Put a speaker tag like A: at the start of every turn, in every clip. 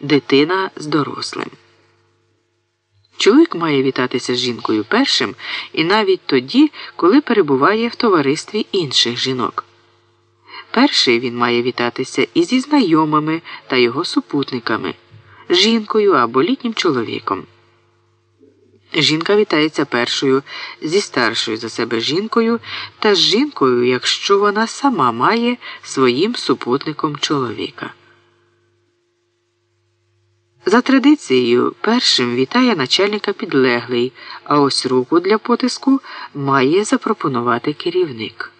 A: дитина з дорослим. Чоловік має вітатися з жінкою першим і навіть тоді, коли перебуває в товаристві інших жінок. Перший він має вітатися і зі знайомими та його супутниками, жінкою або літнім чоловіком. Жінка вітається першою зі старшою за себе жінкою та з жінкою, якщо вона сама має своїм супутником чоловіка. За традицією, першим вітає начальника підлеглий, а ось руку для потиску має запропонувати керівник.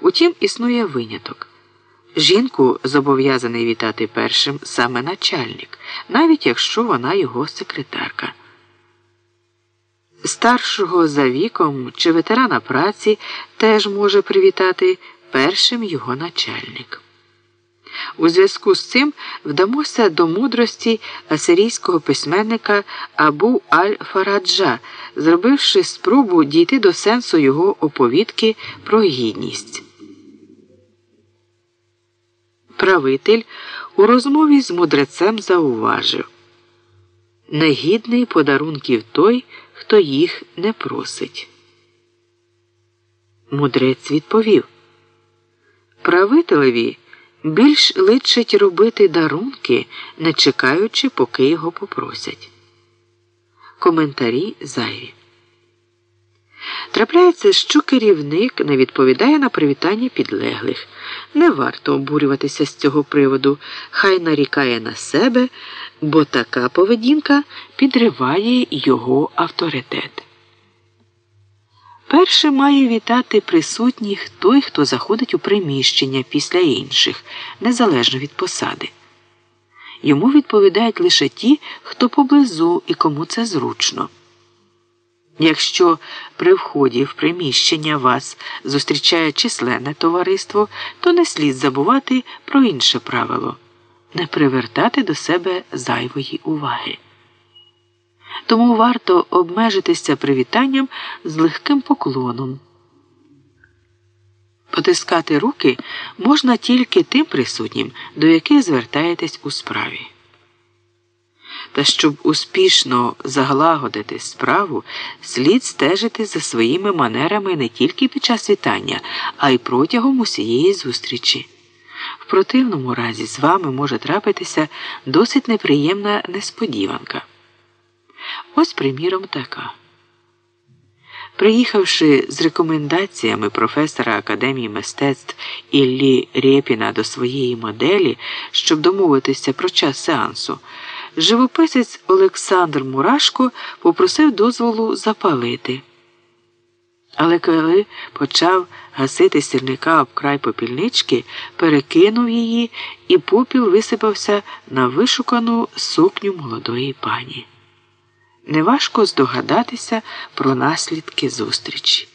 A: Утім, існує виняток. Жінку зобов'язаний вітати першим саме начальник, навіть якщо вона його секретарка. Старшого за віком чи ветерана праці теж може привітати першим його начальник. У зв'язку з цим вдамося до мудрості асирійського письменника Абу Аль-Фараджа, зробивши спробу дійти до сенсу його оповідки про гідність. Правитель у розмові з мудрецем зауважив негідний подарунків той, хто їх не просить. Мудрець відповів Правителеві більш личить робити дарунки, не чекаючи, поки його попросять. Коментарі зайві. Трапляється, що керівник не відповідає на привітання підлеглих. Не варто обурюватися з цього приводу, хай нарікає на себе, бо така поведінка підриває його авторитет. Перше має вітати присутніх той, хто заходить у приміщення після інших, незалежно від посади. Йому відповідають лише ті, хто поблизу і кому це зручно. Якщо при вході в приміщення вас зустрічає численне товариство, то не слід забувати про інше правило не привертати до себе зайвої уваги. Тому варто обмежитися привітанням з легким поклоном. Потискати руки можна тільки тим присутнім, до яких звертаєтесь у справі. Та щоб успішно заглагодити справу, слід стежити за своїми манерами не тільки під час вітання, а й протягом усієї зустрічі. В противному разі з вами може трапитися досить неприємна несподіванка. Ось, приміром, така. Приїхавши з рекомендаціями професора Академії мистецтв Іллі Рєпіна до своєї моделі, щоб домовитися про час сеансу, живописець Олександр Мурашко попросив дозволу запалити. Але коли почав гасити сірника об край попільнички, перекинув її, і попіл висипався на вишукану сукню молодої пані. Неважко здогадатися про наслідки зустрічі.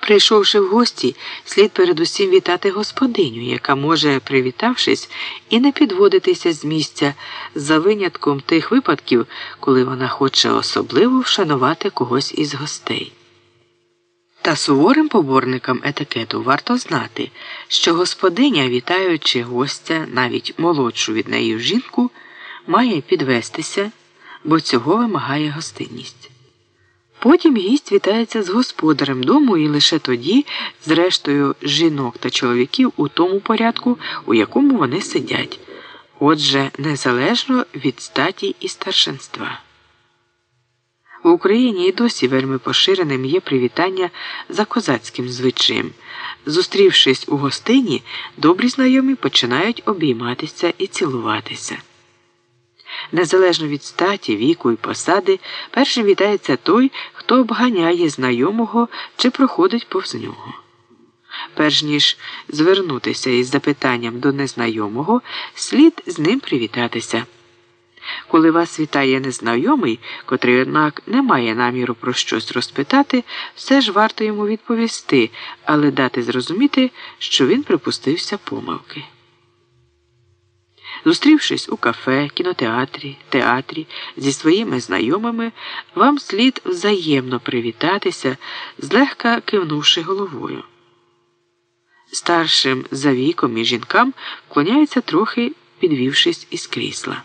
A: Прийшовши в гості, слід передусім вітати господиню, яка може, привітавшись, і не підводитися з місця за винятком тих випадків, коли вона хоче особливо вшанувати когось із гостей. Та суворим поборникам етикету варто знати, що господиня, вітаючи гостя, навіть молодшу від неї жінку, має підвестися, бо цього вимагає гостинність. Потім гість вітається з господарем дому і лише тоді, з рештою жінок та чоловіків у тому порядку, у якому вони сидять, отже, незалежно від статі і старшинства. В Україні і досі вельми поширеним є привітання за козацьким звичаєм. Зустрівшись у гостині, добрі знайомі починають обійматися і цілуватися. Незалежно від статі, віку і посади, першим вітається той, хто обганяє знайомого чи проходить повз нього. Перш ніж звернутися із запитанням до незнайомого, слід з ним привітатися. Коли вас вітає незнайомий, котрий, однак, не має наміру про щось розпитати, все ж варто йому відповісти, але дати зрозуміти, що він припустився помилки. Зустрівшись у кафе, кінотеатрі, театрі зі своїми знайомими, вам слід взаємно привітатися, злегка кивнувши головою. старшим за віком і жінкам вклоняються трохи підвівшись із крісла.